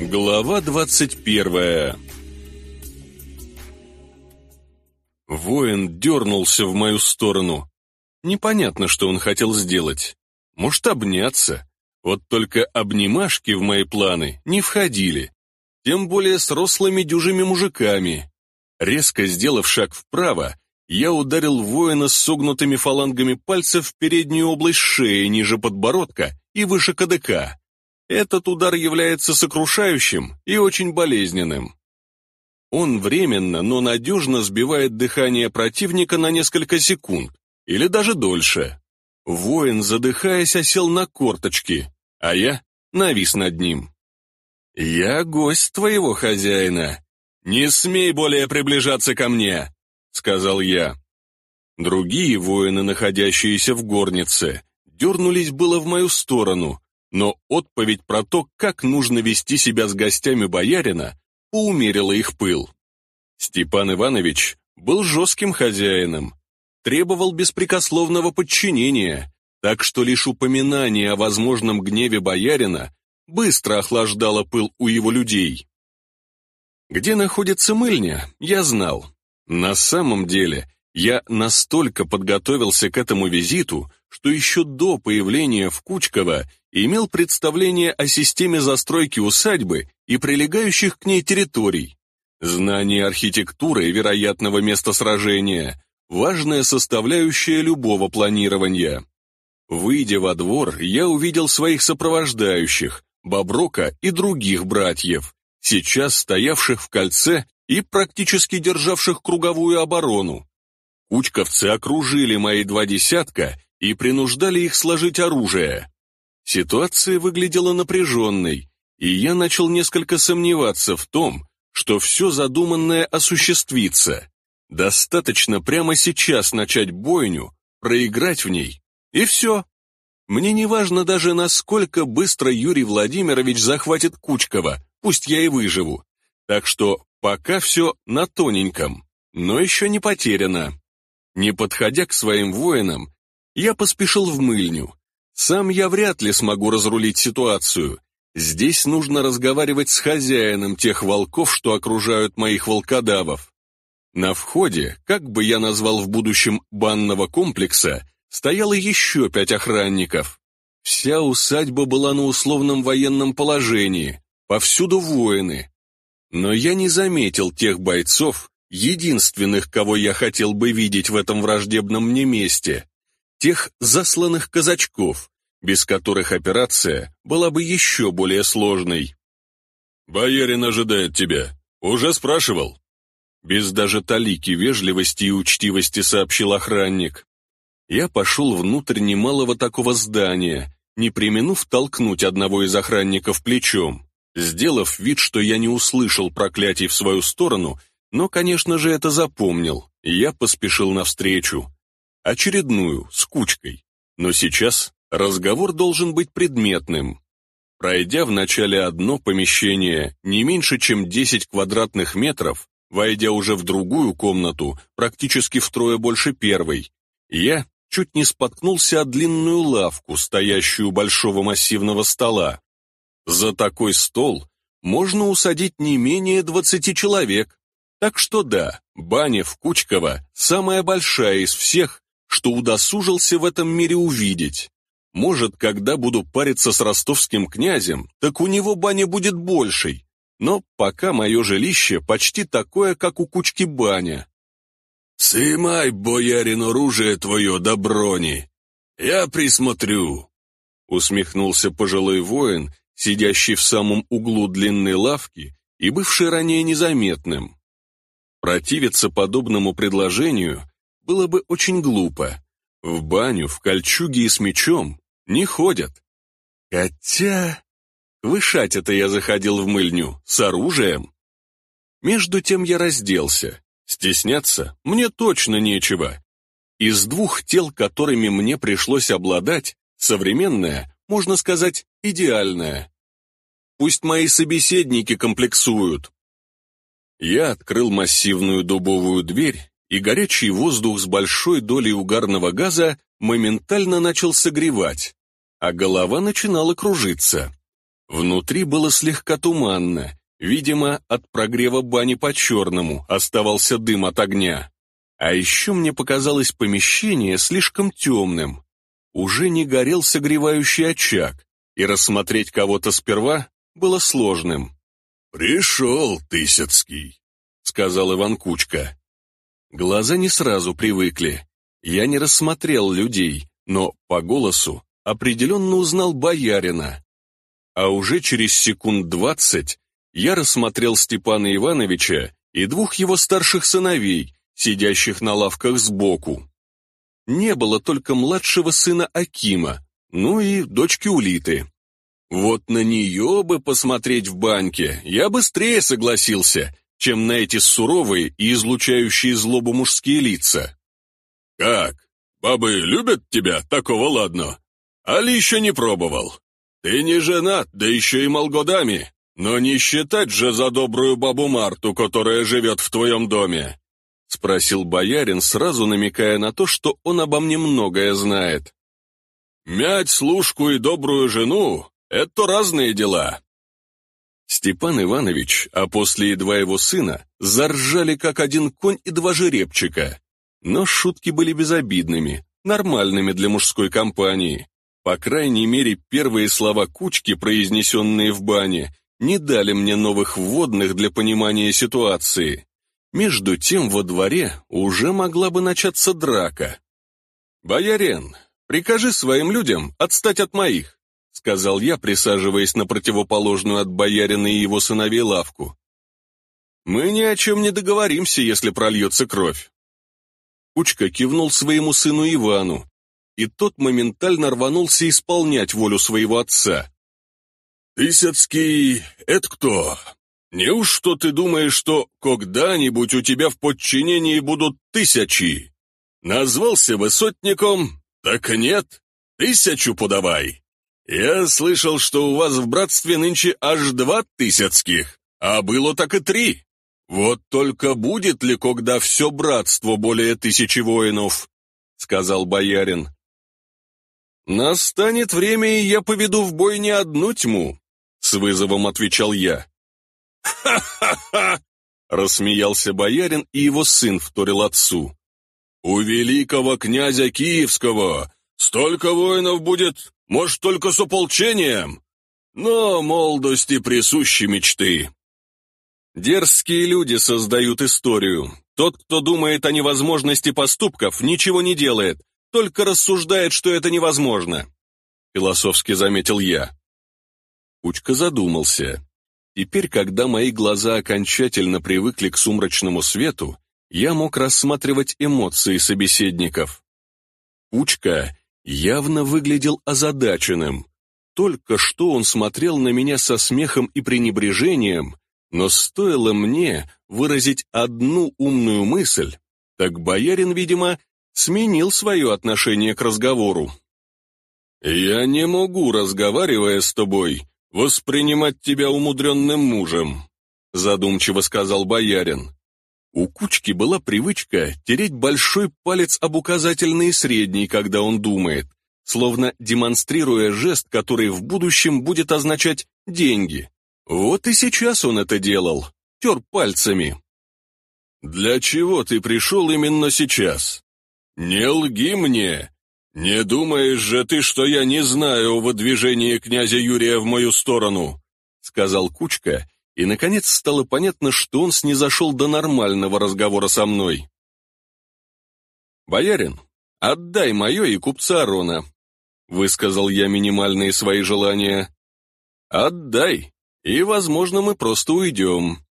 Глава двадцать первая Воин дернулся в мою сторону. Непонятно, что он хотел сделать. Может, обняться. Вот только обнимашки в мои планы не входили. Тем более с рослыми дюжими мужиками. Резко сделав шаг вправо, я ударил воина с согнутыми фалангами пальцев в переднюю область шеи ниже подбородка и выше КДК. Этот удар является сокрушающим и очень болезненным. Он временно, но надежно сбивает дыхание противника на несколько секунд, или даже дольше. Воин, задыхаясь, осел на корточки, а я навис над ним. «Я гость твоего хозяина. Не смей более приближаться ко мне!» — сказал я. Другие воины, находящиеся в горнице, дернулись было в мою сторону, но отповедь про то, как нужно вести себя с гостями боярина, поумерила их пыл. Степан Иванович был жестким хозяином, требовал беспрекословного подчинения, так что лишь упоминание о возможном гневе боярина быстро охлаждало пыл у его людей. Где находится мыльня, я знал. На самом деле, я настолько подготовился к этому визиту, что еще до появления в Кучково имел представление о системе застройки усадьбы и прилегающих к ней территорий. Знание архитектуры и вероятного места сражения – важная составляющая любого планирования. Выйдя во двор, я увидел своих сопровождающих, Боброка и других братьев, сейчас стоявших в кольце и практически державших круговую оборону. Кучковцы окружили мои два десятка и принуждали их сложить оружие. Ситуация выглядела напряженной, и я начал несколько сомневаться в том, что все задуманное осуществится. Достаточно прямо сейчас начать бойню, проиграть в ней, и все. Мне не важно даже, насколько быстро Юрий Владимирович захватит Кучкова, пусть я и выживу. Так что Пока все на тоненьком, но еще не потеряно. Не подходя к своим воинам, я поспешил в мыльню. Сам я вряд ли смогу разрулить ситуацию. Здесь нужно разговаривать с хозяином тех волков, что окружают моих волкодавов. На входе, как бы я назвал в будущем банного комплекса, стояло еще пять охранников. Вся усадьба была на условном военном положении, повсюду воины, но я не заметил тех бойцов, единственных, кого я хотел бы видеть в этом враждебном мне месте, тех засланных казачков, без которых операция была бы еще более сложной. «Боярин ожидает тебя. Уже спрашивал?» Без даже талики вежливости и учтивости сообщил охранник. Я пошел внутрь немалого такого здания, не применув толкнуть одного из охранников плечом. Сделав вид, что я не услышал проклятий в свою сторону, но, конечно же, это запомнил, я поспешил навстречу. Очередную, с кучкой. Но сейчас разговор должен быть предметным. Пройдя вначале одно помещение не меньше, чем 10 квадратных метров, войдя уже в другую комнату, практически втрое больше первой, я чуть не споткнулся о длинную лавку, стоящую у большого массивного стола. За такой стол можно усадить не менее 20 человек. Так что да, баня в Кучково самая большая из всех, что удосужился в этом мире увидеть. Может, когда буду париться с ростовским князем, так у него баня будет большей. Но пока мое жилище почти такое, как у Кучки баня. «Сымай, боярин, оружие твое до брони. Я присмотрю», — усмехнулся пожилой воин сидящий в самом углу длинной лавки и бывший ранее незаметным. Противиться подобному предложению было бы очень глупо. В баню, в кольчуге и с мечом не ходят. Хотя... Вышать это я заходил в мыльню, с оружием. Между тем я разделся. Стесняться мне точно нечего. Из двух тел, которыми мне пришлось обладать, современное, можно сказать, идеальное. Пусть мои собеседники комплексуют. Я открыл массивную дубовую дверь, и горячий воздух с большой долей угарного газа моментально начал согревать, а голова начинала кружиться. Внутри было слегка туманно, видимо, от прогрева бани по-черному оставался дым от огня. А еще мне показалось помещение слишком темным. Уже не горел согревающий очаг, и рассмотреть кого-то сперва было сложным. «Пришел, Тысяцкий», — сказал Иван Кучка. Глаза не сразу привыкли. Я не рассмотрел людей, но по голосу определенно узнал боярина. А уже через секунд двадцать я рассмотрел Степана Ивановича и двух его старших сыновей, сидящих на лавках сбоку. Не было только младшего сына Акима, ну и дочки Улиты. Вот на нее бы посмотреть в банке я быстрее согласился, чем на эти суровые и излучающие злобу мужские лица. «Как? Бабы любят тебя, такого ладно? Али еще не пробовал? Ты не женат, да еще и молгодами, но не считать же за добрую бабу Марту, которая живет в твоем доме. — спросил боярин, сразу намекая на то, что он обо мне многое знает. «Мять служку и добрую жену — это разные дела». Степан Иванович, а после и два его сына, заржали как один конь и два жеребчика. Но шутки были безобидными, нормальными для мужской компании. По крайней мере, первые слова кучки, произнесенные в бане, не дали мне новых вводных для понимания ситуации. Между тем во дворе уже могла бы начаться драка. «Боярин, прикажи своим людям отстать от моих», сказал я, присаживаясь на противоположную от боярина и его сыновей лавку. «Мы ни о чем не договоримся, если прольется кровь». Кучка кивнул своему сыну Ивану, и тот моментально рванулся исполнять волю своего отца. «Тысяцкий — это кто?» Неужто ты думаешь, что когда-нибудь у тебя в подчинении будут тысячи? Назвался высотником? Так нет, тысячу подавай. Я слышал, что у вас в братстве нынче аж два тысяцких, а было так и три. Вот только будет ли когда все братство более тысячи воинов? Сказал боярин. Настанет время, и я поведу в бой не одну тьму, с вызовом отвечал я. «Ха-ха-ха!» — рассмеялся боярин, и его сын вторил отцу. «У великого князя Киевского столько воинов будет, может, только с ополчением, но молодости присущи мечты». Дерзкие люди создают историю. Тот, кто думает о невозможности поступков, ничего не делает, только рассуждает, что это невозможно. Философски заметил я. Кучка задумался. Теперь, когда мои глаза окончательно привыкли к сумрачному свету, я мог рассматривать эмоции собеседников. Кучка явно выглядел озадаченным. Только что он смотрел на меня со смехом и пренебрежением, но стоило мне выразить одну умную мысль, так боярин, видимо, сменил свое отношение к разговору. «Я не могу, разговаривая с тобой, воспринимать тебя умудренным мужем», задумчиво сказал боярин. У Кучки была привычка тереть большой палец об указательный и средний, когда он думает, словно демонстрируя жест, который в будущем будет означать «деньги». Вот и сейчас он это делал, тер пальцами. «Для чего ты пришел именно сейчас? Не лги мне, «Не думаешь же ты, что я не знаю о выдвижении князя Юрия в мою сторону?» сказал Кучка, и, наконец, стало понятно, что он снизошел до нормального разговора со мной. «Боярин, отдай мое и купца Арона», высказал я минимальные свои желания. «Отдай, и, возможно, мы просто уйдем».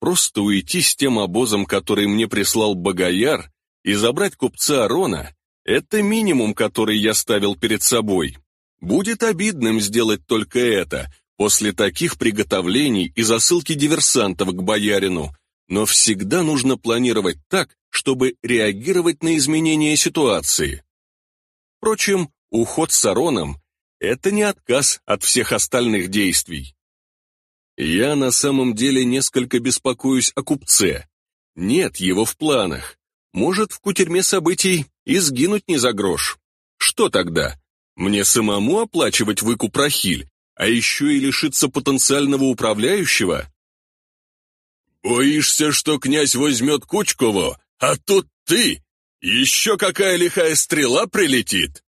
Просто уйти с тем обозом, который мне прислал Богояр, и забрать купца Арона это минимум, который я ставил перед собой. Будет обидным сделать только это, после таких приготовлений и засылки диверсантов к боярину, но всегда нужно планировать так, чтобы реагировать на изменения ситуации. Впрочем, уход с Ароном – это не отказ от всех остальных действий. Я на самом деле несколько беспокоюсь о купце. Нет его в планах. Может, в кутерьме событий и сгинуть не за грош. Что тогда? Мне самому оплачивать выкуп Рахиль, а еще и лишиться потенциального управляющего? «Боишься, что князь возьмет Кучково, а тут ты? Еще какая лихая стрела прилетит?»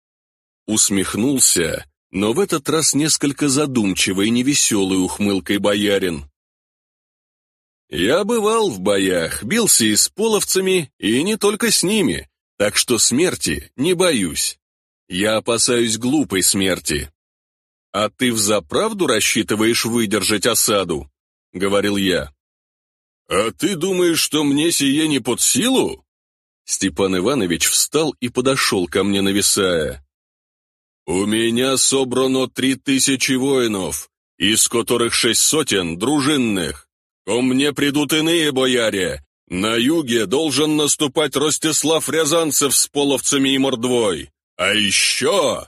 Усмехнулся, но в этот раз несколько задумчивой и невеселой ухмылкой боярин. «Я бывал в боях, бился и с половцами, и не только с ними, так что смерти не боюсь. Я опасаюсь глупой смерти. А ты взаправду рассчитываешь выдержать осаду?» — говорил я. «А ты думаешь, что мне сие не под силу?» Степан Иванович встал и подошел ко мне, нависая. «У меня собрано три тысячи воинов, из которых шесть сотен дружинных. Ко мне придут иные бояре. На юге должен наступать Ростислав Рязанцев с половцами и мордвой. А еще...»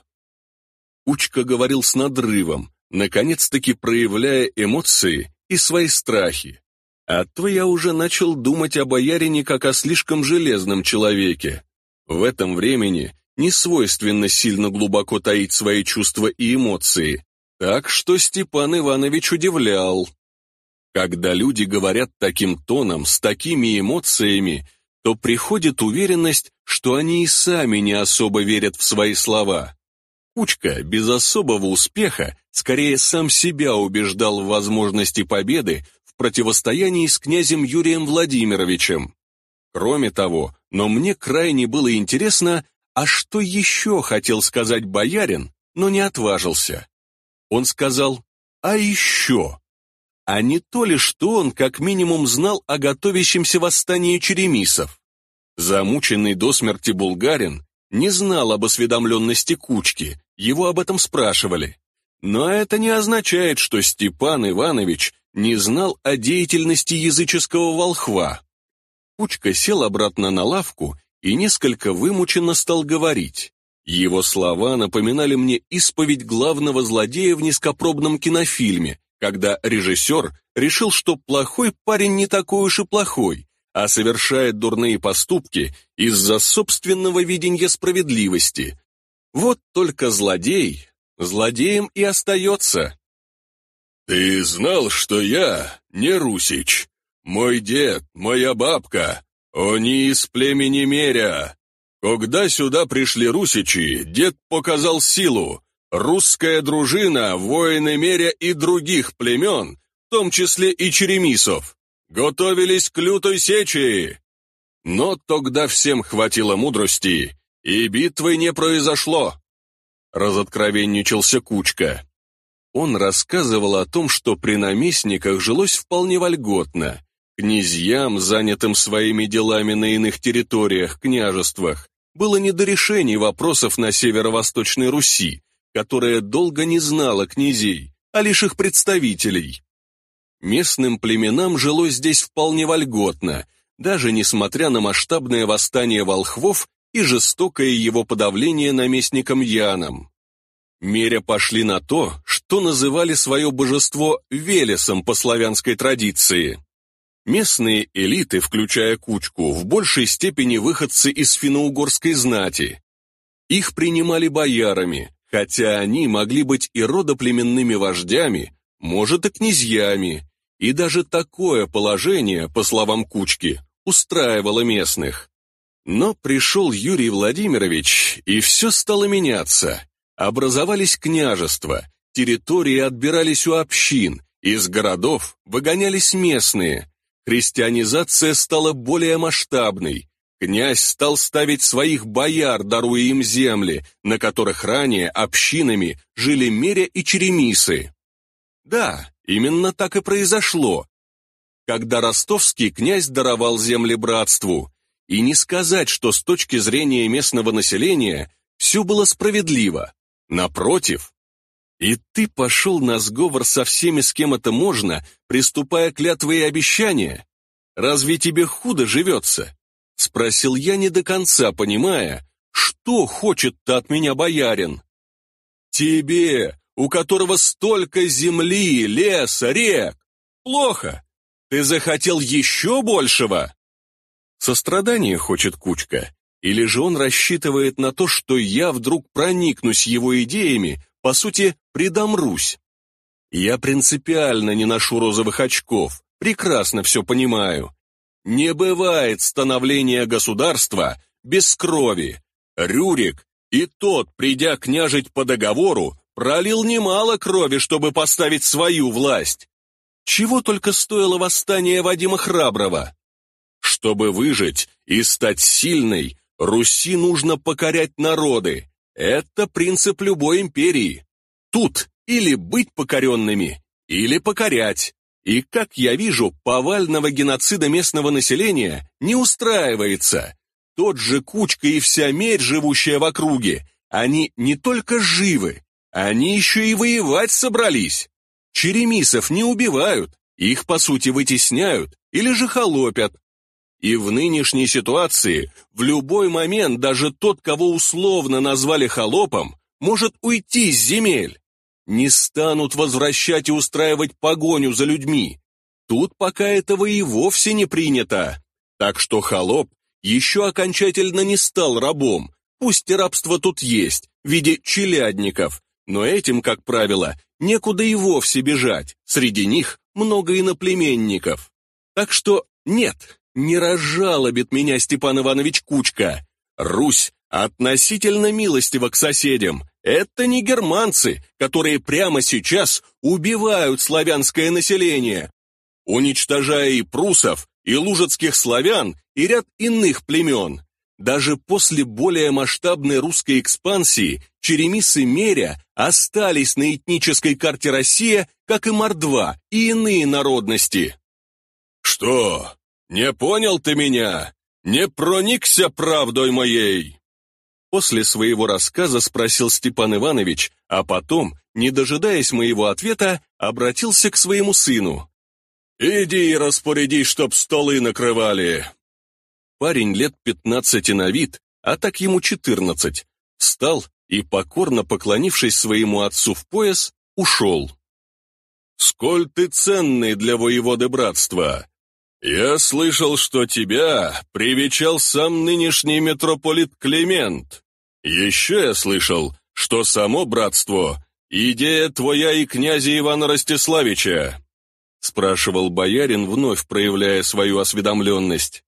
Учка говорил с надрывом, наконец-таки проявляя эмоции и свои страхи. А то я уже начал думать о боярине как о слишком железном человеке. В этом времени не свойственно сильно глубоко таить свои чувства и эмоции, так что Степан Иванович удивлял. Когда люди говорят таким тоном, с такими эмоциями, то приходит уверенность, что они и сами не особо верят в свои слова. Кучка без особого успеха скорее сам себя убеждал в возможности победы в противостоянии с князем Юрием Владимировичем. Кроме того, но мне крайне было интересно, а что еще хотел сказать боярин, но не отважился. Он сказал «А еще?» А не то ли, что он как минимум знал о готовящемся восстании черемисов? Замученный до смерти булгарин не знал об осведомленности кучки, его об этом спрашивали. Но это не означает, что Степан Иванович не знал о деятельности языческого волхва. Кучка сел обратно на лавку и несколько вымученно стал говорить. Его слова напоминали мне исповедь главного злодея в низкопробном кинофильме, когда режиссер решил, что плохой парень не такой уж и плохой, а совершает дурные поступки из-за собственного видения справедливости. Вот только злодей, злодеем и остается. «Ты знал, что я не русич? Мой дед, моя бабка, они из племени Меря. Когда сюда пришли русичи, дед показал силу. Русская дружина, воины Меря и других племен, в том числе и черемисов, готовились к лютой сечи. Но тогда всем хватило мудрости, и битвы не произошло. Разоткровенничался Кучка. Он рассказывал о том, что при наместниках жилось вполне вольготно. Князьям, занятым своими делами на иных территориях, княжествах, было не до решений вопросов на северо-восточной Руси, которая долго не знала князей, а лишь их представителей. Местным племенам жилось здесь вполне вольготно, даже несмотря на масштабное восстание волхвов и жестокое его подавление наместником Яном. Меря пошли на то, что называли свое божество Велесом по славянской традиции. Местные элиты, включая Кучку, в большей степени выходцы из финно-угорской знати. Их принимали боярами, хотя они могли быть и родоплеменными вождями, может и князьями, и даже такое положение, по словам Кучки, устраивало местных. Но пришел Юрий Владимирович, и все стало меняться. Образовались княжества, территории отбирались у общин, из городов выгонялись местные. Христианизация стала более масштабной. Князь стал ставить своих бояр, даруя им земли, на которых ранее общинами жили Меря и Черемисы. Да, именно так и произошло, когда ростовский князь даровал земли братству. И не сказать, что с точки зрения местного населения все было справедливо. Напротив. И ты пошел на сговор со всеми, с кем это можно, приступая клятвы и обещания? Разве тебе худо живется? Спросил я не до конца, понимая, что хочет-то от меня боярин. Тебе, у которого столько земли, леса, рек. Плохо. Ты захотел еще большего? Сострадание хочет кучка. Или же он рассчитывает на то, что я вдруг проникнусь его идеями, по сути, предам Русь? Я принципиально не ношу розовых очков, прекрасно все понимаю. Не бывает становления государства без крови. Рюрик и тот, придя княжить по договору, пролил немало крови, чтобы поставить свою власть. Чего только стоило восстание Вадима Храброго. Чтобы выжить и стать сильной, Руси нужно покорять народы. Это принцип любой империи. Тут или быть покоренными, или покорять. И, как я вижу, повального геноцида местного населения не устраивается. Тот же Кучка и вся мерь, живущая в округе, они не только живы, они еще и воевать собрались. Черемисов не убивают, их, по сути, вытесняют или же холопят. И в нынешней ситуации в любой момент даже тот, кого условно назвали холопом, может уйти с земель. Не станут возвращать и устраивать погоню за людьми. Тут пока этого и вовсе не принято. Так что холоп еще окончательно не стал рабом, пусть и рабство тут есть, в виде челядников, но этим, как правило, некуда и вовсе бежать, среди них много иноплеменников. Так что нет, не разжалобит меня Степан Иванович Кучка. Русь относительно милостива к соседям. Это не германцы, которые прямо сейчас убивают славянское население, уничтожая и прусов, и лужецких славян, и ряд иных племен. Даже после более масштабной русской экспансии черемисы Меря остались на этнической карте России, как и Мордва и иные народности. «Что, не понял ты меня? Не проникся правдой моей?» После своего рассказа спросил Степан Иванович, а потом, не дожидаясь моего ответа, обратился к своему сыну. «Иди и распоряди, чтоб столы накрывали». Парень лет пятнадцати на вид, а так ему четырнадцать, встал и, покорно поклонившись своему отцу в пояс, ушел. «Сколь ты ценный для воеводы братства! Я слышал, что тебя привечал сам нынешний митрополит Климент. Еще я слышал, что само братство — идея твоя и князя Ивана Ростиславича», спрашивал боярин, вновь проявляя свою осведомленность.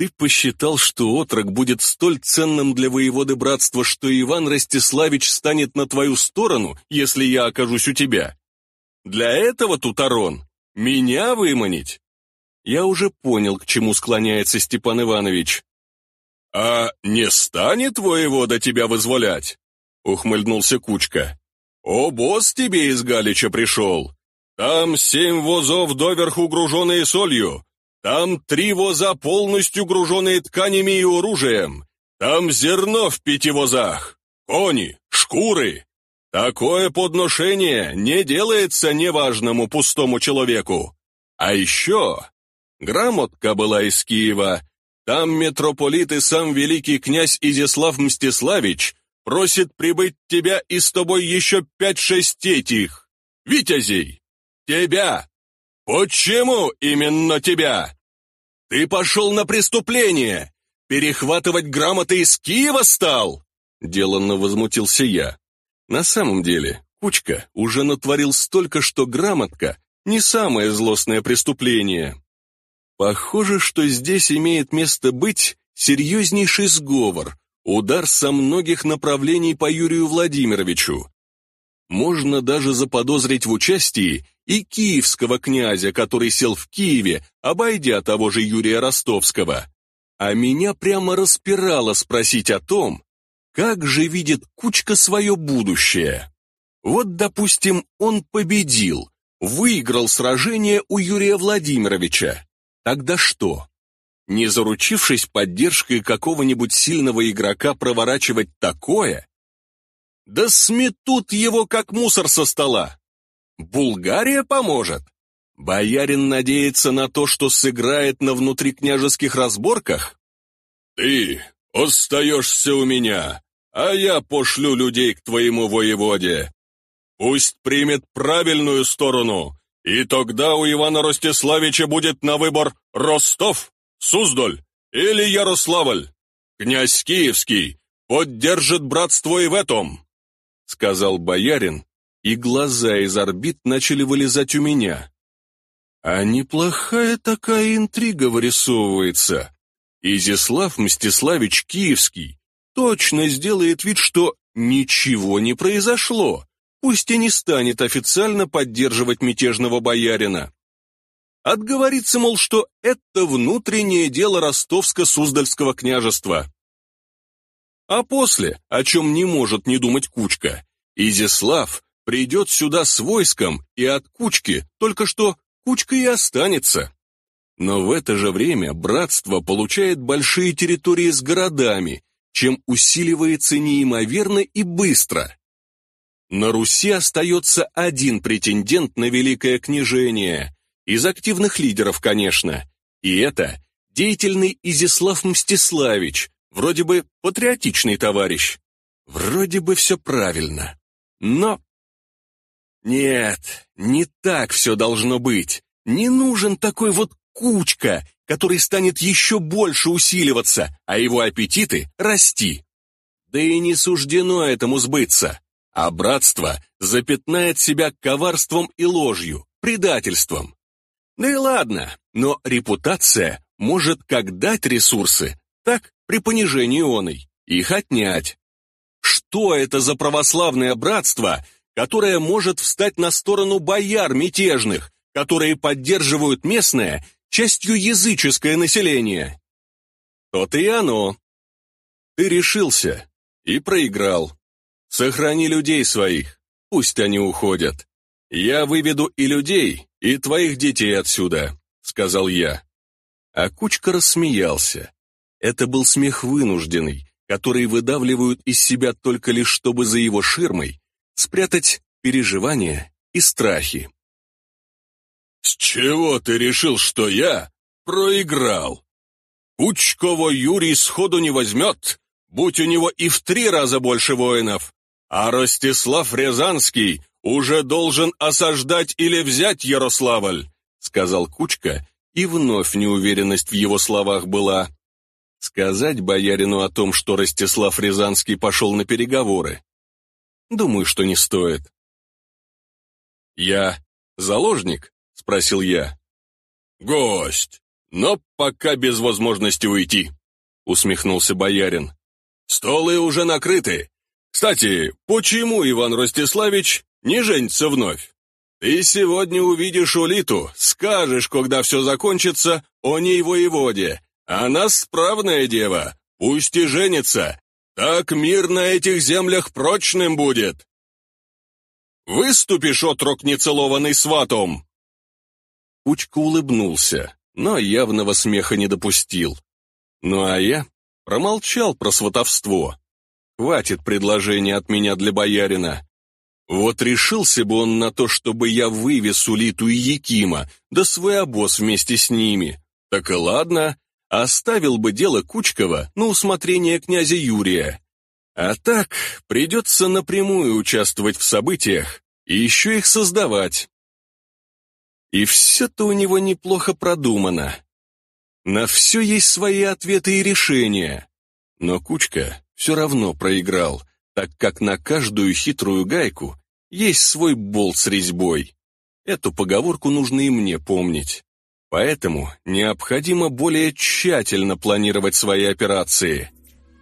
«Ты посчитал, что отрок будет столь ценным для воеводы братства, что Иван Ростиславич станет на твою сторону, если я окажусь у тебя? Для этого, Тутарон, меня выманить?» Я уже понял, к чему склоняется Степан Иванович. «А не станет воевода тебя вызволять?» — ухмыльнулся Кучка. «О, босс тебе из Галича пришел! Там семь возов доверху груженные солью, там три воза полностью груженные тканями и оружием, там зерно в пяти возах, кони, шкуры. Такое подношение не делается неважному пустому человеку. А еще грамотка была из Киева, там митрополит и сам великий князь Изяслав Мстиславич просит прибыть тебя и с тобой еще пять-шесть этих, витязей, тебя. Почему именно тебя? Ты пошел на преступление, перехватывать грамоты из Киева стал? Деланно возмутился я. На самом деле, Кучка уже натворил столько, что грамотка не самое злостное преступление. Похоже, что здесь имеет место быть серьезнейший сговор, удар со многих направлений по Юрию Владимировичу. Можно даже заподозрить в участии и киевского князя, который сел в Киеве, обойдя того же Юрия Ростовского. А меня прямо распирало спросить о том, как же видит Кучка свое будущее. Вот, допустим, он победил, выиграл сражение у Юрия Владимировича. Тогда что? Не заручившись поддержкой какого-нибудь сильного игрока проворачивать такое? Да сметут его, как мусор со стола. Булгария поможет. Боярин надеется на то, что сыграет на внутрикняжеских разборках? Ты остаешься у меня, а я пошлю людей к твоему воеводе. Пусть примет правильную сторону и тогда у Ивана Ростиславича будет на выбор Ростов, Суздаль или Ярославль. Князь Киевский поддержит братство и в этом, сказал боярин, и глаза из орбит начали вылезать у меня. А неплохая такая интрига вырисовывается. Изяслав Мстиславич Киевский точно сделает вид, что ничего не произошло, пусть и не станет официально поддерживать мятежного боярина. Отговорится, мол, что это внутреннее дело ростовско-суздальского княжества. А после, о чем не может не думать Кучка, Изяслав придет сюда с войском, и от Кучки только что Кучка и останется. Но в это же время братство получает большие территории с городами, чем усиливается неимоверно и быстро. На Руси остается один претендент на великое княжение, из активных лидеров, конечно, и это деятельный Изяслав Мстиславич, вроде бы патриотичный товарищ. Вроде бы все правильно, но... Нет, не так все должно быть. Не нужен такой вот кучка, который станет еще больше усиливаться, а его аппетиты расти. Да и не суждено этому сбыться. А братство запятнает себя коварством и ложью, предательством. Да и ладно, но репутация может как дать ресурсы, так при понижении оной, их отнять. Что это за православное братство, которое может встать на сторону бояр мятежных, которые поддерживают местное, частью языческое население? То-то и оно. Ты решился и проиграл. Сохрани людей своих, пусть они уходят. Я выведу и людей, и твоих детей отсюда, сказал я. А Кучка рассмеялся. Это был смех вынужденный, который выдавливают из себя только лишь, чтобы за его ширмой спрятать переживания и страхи. «С чего ты решил, что я проиграл? Пучкова Юрий сходу не возьмет, будь у него и в три раза больше воинов, а Ростислав Рязанский уже должен осаждать или взять Ярославль», сказал Кучка, и вновь неуверенность в его словах была. Сказать боярину о том, что Ростислав Рязанский пошел на переговоры? Думаю, что не стоит. «Я заложник?» — спросил я. «Гость, но пока без возможности уйти», — усмехнулся боярин. «Столы уже накрыты. Кстати, почему Иван Ростиславич не женится вновь? Ты сегодня увидишь Улиту, скажешь, когда все закончится, о ней воеводе, она справная дева, пусть и женится. Так мир на этих землях прочным будет. Выступишь, отрок нецелованный сватом!» Кучка улыбнулся, но явного смеха не допустил. Ну а я промолчал про сватовство. Хватит предложения от меня для боярина. Вот решился бы он на то, чтобы я вывез Улиту и Якима, да свой обоз вместе с ними. Так и ладно, Оставил бы дело Кучкова на усмотрение князя Юрия. А так придется напрямую участвовать в событиях и еще их создавать. И все-то у него неплохо продумано. На все есть свои ответы и решения. Но Кучка все равно проиграл, так как на каждую хитрую гайку есть свой болт с резьбой. Эту поговорку нужно и мне помнить. Поэтому необходимо более тщательно планировать свои операции.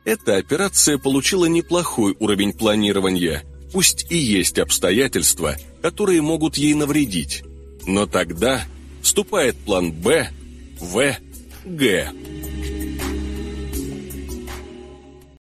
Эта операция получила неплохой уровень планирования, пусть и есть обстоятельства, которые могут ей навредить. Но тогда вступает план «Б», «В», «Г».